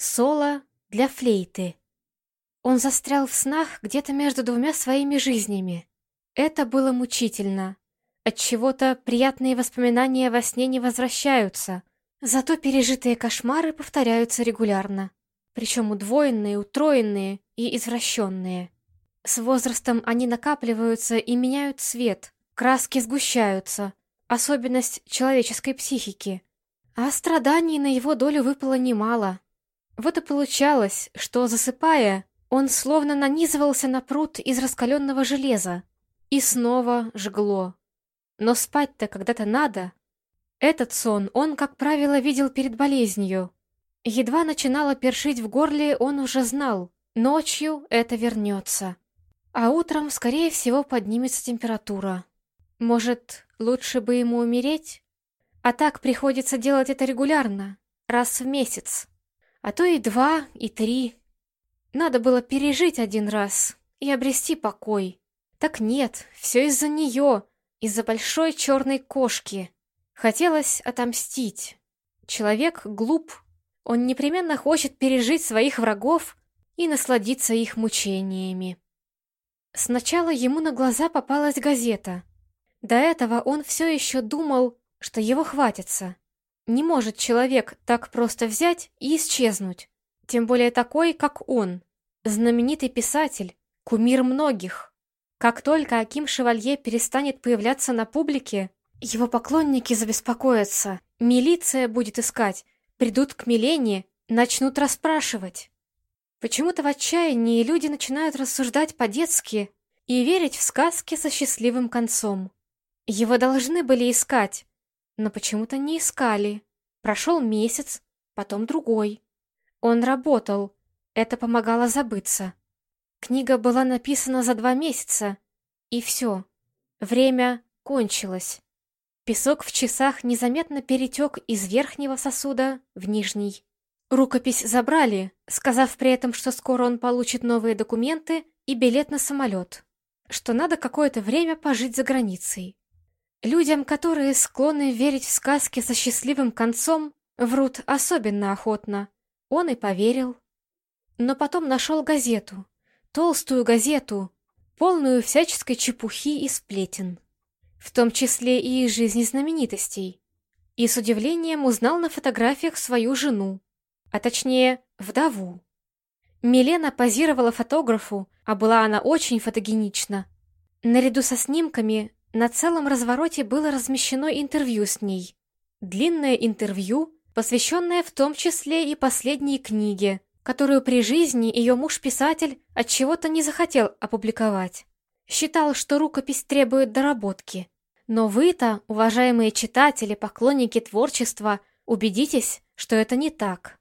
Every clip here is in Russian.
Соло для флейты. Он застрял в снах где-то между двумя своими жизнями. Это было мучительно. От чего-то приятные воспоминания во сне не возвращаются, зато пережитые кошмары повторяются регулярно, причем удвоенные, утроенные и извращенные. С возрастом они накапливаются и меняют цвет, краски сгущаются, особенность человеческой психики. А страданий на его долю выпало немало. Вот и получалось, что, засыпая, он словно нанизывался на пруд из раскаленного железа. И снова жгло. Но спать-то когда-то надо. Этот сон он, как правило, видел перед болезнью. Едва начинало першить в горле, он уже знал. Ночью это вернется. А утром, скорее всего, поднимется температура. Может, лучше бы ему умереть? А так приходится делать это регулярно, раз в месяц а то и два, и три. Надо было пережить один раз и обрести покой. Так нет, все из-за нее, из-за большой черной кошки. Хотелось отомстить. Человек глуп. Он непременно хочет пережить своих врагов и насладиться их мучениями. Сначала ему на глаза попалась газета. До этого он все еще думал, что его хватится. Не может человек так просто взять и исчезнуть, тем более такой, как он, знаменитый писатель, кумир многих. Как только Аким Шевалье перестанет появляться на публике, его поклонники забеспокоятся, милиция будет искать, придут к Милене, начнут расспрашивать. Почему-то в отчаянии люди начинают рассуждать по-детски и верить в сказки со счастливым концом. Его должны были искать, но почему-то не искали. Прошел месяц, потом другой. Он работал, это помогало забыться. Книга была написана за два месяца, и все. Время кончилось. Песок в часах незаметно перетек из верхнего сосуда в нижний. Рукопись забрали, сказав при этом, что скоро он получит новые документы и билет на самолет, что надо какое-то время пожить за границей. Людям, которые склонны верить в сказки со счастливым концом, врут особенно охотно. Он и поверил. Но потом нашел газету. Толстую газету, полную всяческой чепухи и сплетен. В том числе и из жизни знаменитостей. И с удивлением узнал на фотографиях свою жену. А точнее, вдову. Милена позировала фотографу, а была она очень фотогенична. Наряду со снимками на целом развороте было размещено интервью с ней. Длинное интервью, посвященное в том числе и последней книге, которую при жизни ее муж-писатель от чего-то не захотел опубликовать. Считал, что рукопись требует доработки. Но вы-то, уважаемые читатели, поклонники творчества, убедитесь, что это не так.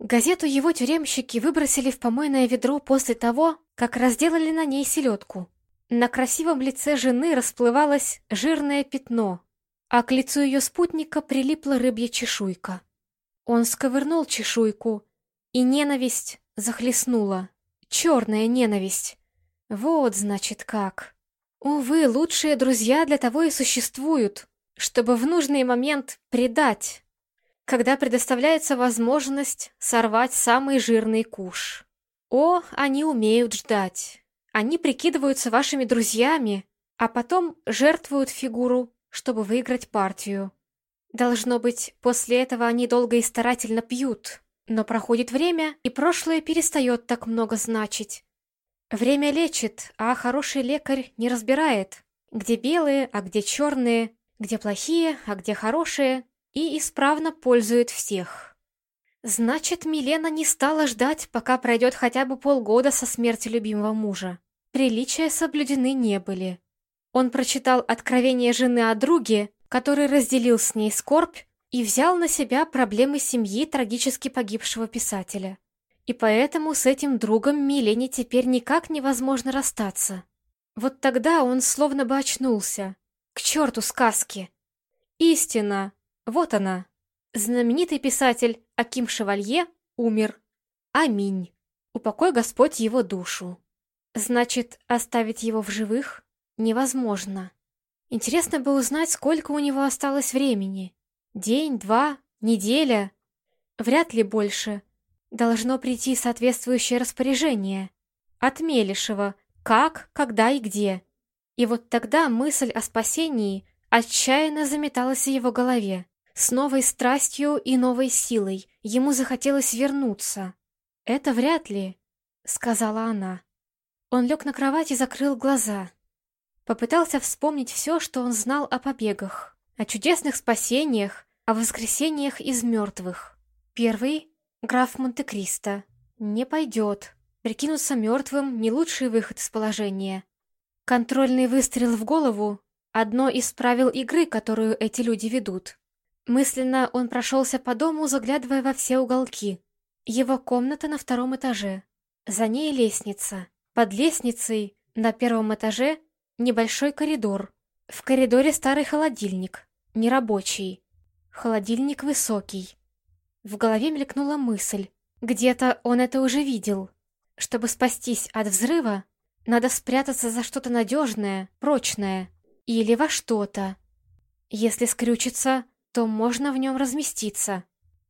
Газету его тюремщики выбросили в помойное ведро после того, как разделали на ней селедку. На красивом лице жены расплывалось жирное пятно, а к лицу ее спутника прилипла рыбья чешуйка. Он сковырнул чешуйку, и ненависть захлестнула. Черная ненависть. Вот, значит, как. Увы, лучшие друзья для того и существуют, чтобы в нужный момент предать, когда предоставляется возможность сорвать самый жирный куш. О, они умеют ждать. Они прикидываются вашими друзьями, а потом жертвуют фигуру, чтобы выиграть партию. Должно быть, после этого они долго и старательно пьют, но проходит время, и прошлое перестает так много значить. Время лечит, а хороший лекарь не разбирает, где белые, а где черные, где плохие, а где хорошие, и исправно пользует всех. Значит, Милена не стала ждать, пока пройдет хотя бы полгода со смерти любимого мужа. Приличия соблюдены не были. Он прочитал откровение жены о друге, который разделил с ней скорбь и взял на себя проблемы семьи трагически погибшего писателя. И поэтому с этим другом Милене теперь никак невозможно расстаться. Вот тогда он словно бы очнулся. К черту сказки! Истина! Вот она! Знаменитый писатель Аким Шевалье умер. Аминь. Упокой Господь его душу. Значит, оставить его в живых невозможно. Интересно бы узнать, сколько у него осталось времени. День, два, неделя? Вряд ли больше. должно прийти соответствующее распоряжение. От Мелешева, как, когда и где. И вот тогда мысль о спасении отчаянно заметалась в его голове. С новой страстью и новой силой ему захотелось вернуться. «Это вряд ли», — сказала она. Он лег на кровать и закрыл глаза. Попытался вспомнить все, что он знал о побегах, о чудесных спасениях, о воскресениях из мертвых. Первый — граф Монте-Кристо. Не пойдет. Прикинуться мертвым — не лучший выход из положения. Контрольный выстрел в голову — одно из правил игры, которую эти люди ведут. Мысленно он прошелся по дому, заглядывая во все уголки. Его комната на втором этаже. За ней лестница. Под лестницей, на первом этаже, небольшой коридор. В коридоре старый холодильник, нерабочий. Холодильник высокий. В голове мелькнула мысль. Где-то он это уже видел. Чтобы спастись от взрыва, надо спрятаться за что-то надежное, прочное. Или во что-то. Если скрючиться, то можно в нем разместиться.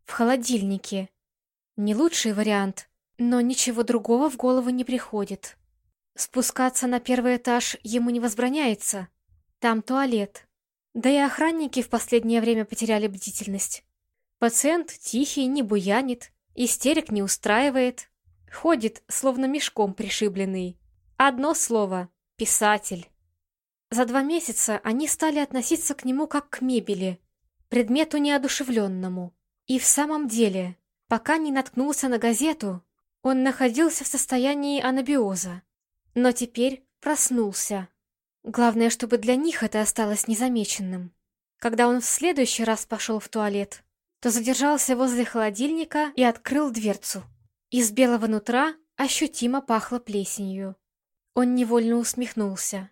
В холодильнике. Не лучший вариант, но ничего другого в голову не приходит. Спускаться на первый этаж ему не возбраняется. Там туалет. Да и охранники в последнее время потеряли бдительность. Пациент тихий, не буянит, истерик не устраивает. Ходит, словно мешком пришибленный. Одно слово — писатель. За два месяца они стали относиться к нему как к мебели, предмету неодушевленному. И в самом деле, пока не наткнулся на газету, он находился в состоянии анабиоза. Но теперь проснулся. Главное, чтобы для них это осталось незамеченным. Когда он в следующий раз пошел в туалет, то задержался возле холодильника и открыл дверцу. Из белого нутра ощутимо пахло плесенью. Он невольно усмехнулся.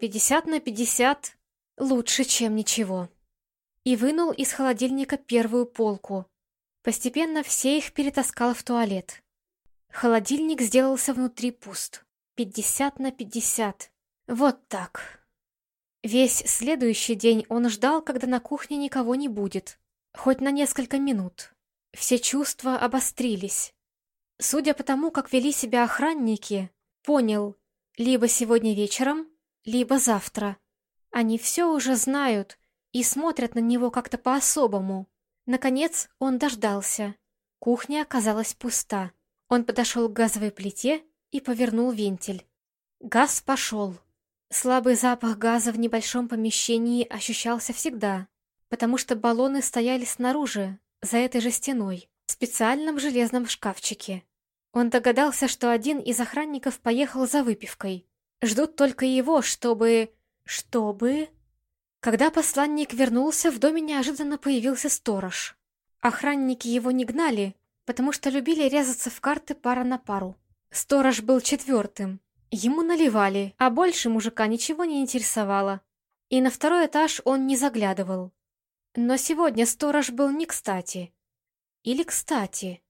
Пятьдесят на пятьдесят лучше, чем ничего. И вынул из холодильника первую полку. Постепенно все их перетаскал в туалет. Холодильник сделался внутри пуст. Пятьдесят на пятьдесят. Вот так. Весь следующий день он ждал, когда на кухне никого не будет. Хоть на несколько минут. Все чувства обострились. Судя по тому, как вели себя охранники, понял, либо сегодня вечером, либо завтра. Они все уже знают и смотрят на него как-то по-особому. Наконец он дождался. Кухня оказалась пуста. Он подошел к газовой плите и повернул вентиль. Газ пошел. Слабый запах газа в небольшом помещении ощущался всегда, потому что баллоны стояли снаружи, за этой же стеной, в специальном железном шкафчике. Он догадался, что один из охранников поехал за выпивкой. Ждут только его, чтобы... чтобы... Когда посланник вернулся, в доме неожиданно появился сторож. Охранники его не гнали, потому что любили резаться в карты пара на пару. Сторож был четвертым. Ему наливали, а больше мужика ничего не интересовало. И на второй этаж он не заглядывал. Но сегодня сторож был не кстати. Или кстати.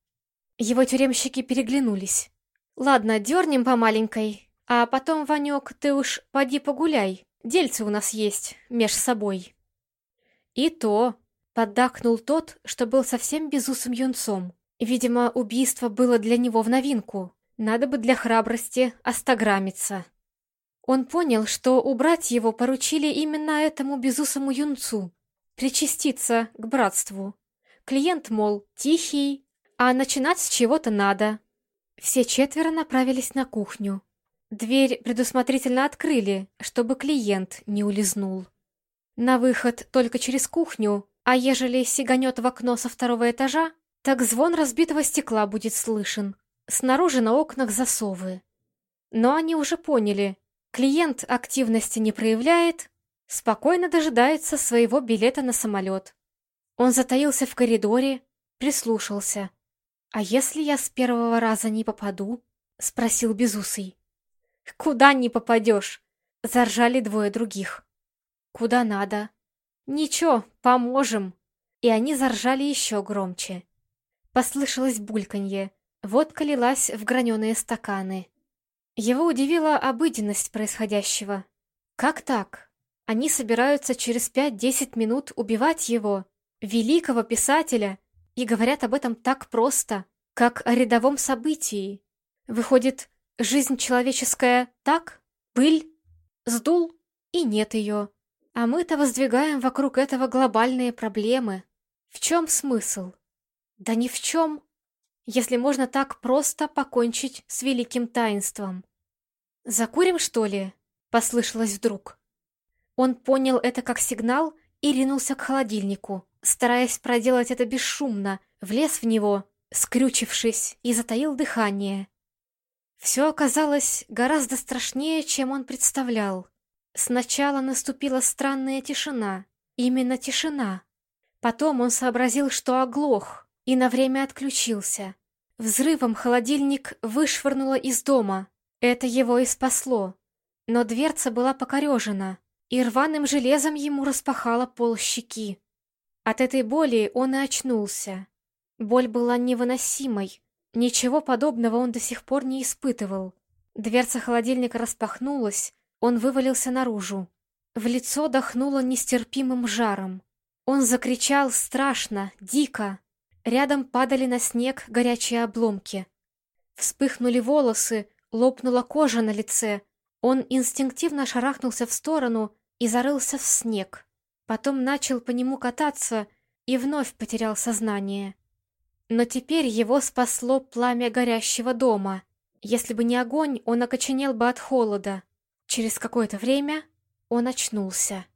Его тюремщики переглянулись. «Ладно, дернем по маленькой, а потом, Ванек, ты уж поди погуляй, дельцы у нас есть, меж собой». «И то», — поддакнул тот, что был совсем безусым юнцом. Видимо, убийство было для него в новинку. Надо бы для храбрости остаграмиться. Он понял, что убрать его поручили именно этому безусому юнцу, причаститься к братству. Клиент, мол, тихий, а начинать с чего-то надо. Все четверо направились на кухню. Дверь предусмотрительно открыли, чтобы клиент не улизнул. На выход только через кухню, а ежели сиганет в окно со второго этажа, так звон разбитого стекла будет слышен. Снаружи на окнах засовы. Но они уже поняли, клиент активности не проявляет, спокойно дожидается своего билета на самолет. Он затаился в коридоре, прислушался. «А если я с первого раза не попаду?» — спросил Безусый. «Куда не попадешь?» — заржали двое других. «Куда надо?» «Ничего, поможем!» И они заржали еще громче. Послышалось бульканье. Водка лилась в граненые стаканы. Его удивила обыденность происходящего. Как так? Они собираются через пять-десять минут убивать его, великого писателя, и говорят об этом так просто, как о рядовом событии. Выходит, жизнь человеческая так, пыль, сдул, и нет ее. А мы-то воздвигаем вокруг этого глобальные проблемы. В чем смысл? Да ни в чем, если можно так просто покончить с великим таинством. «Закурим, что ли?» — послышалось вдруг. Он понял это как сигнал и ринулся к холодильнику, стараясь проделать это бесшумно, влез в него, скрючившись, и затаил дыхание. Все оказалось гораздо страшнее, чем он представлял. Сначала наступила странная тишина, именно тишина. Потом он сообразил, что оглох, и на время отключился. Взрывом холодильник вышвырнуло из дома. Это его и спасло. Но дверца была покорежена, и рваным железом ему распахало пол щеки. От этой боли он и очнулся. Боль была невыносимой. Ничего подобного он до сих пор не испытывал. Дверца холодильника распахнулась, он вывалился наружу. В лицо дохнуло нестерпимым жаром. Он закричал страшно, дико. Рядом падали на снег горячие обломки. Вспыхнули волосы, лопнула кожа на лице. Он инстинктивно шарахнулся в сторону и зарылся в снег. Потом начал по нему кататься и вновь потерял сознание. Но теперь его спасло пламя горящего дома. Если бы не огонь, он окоченел бы от холода. Через какое-то время он очнулся.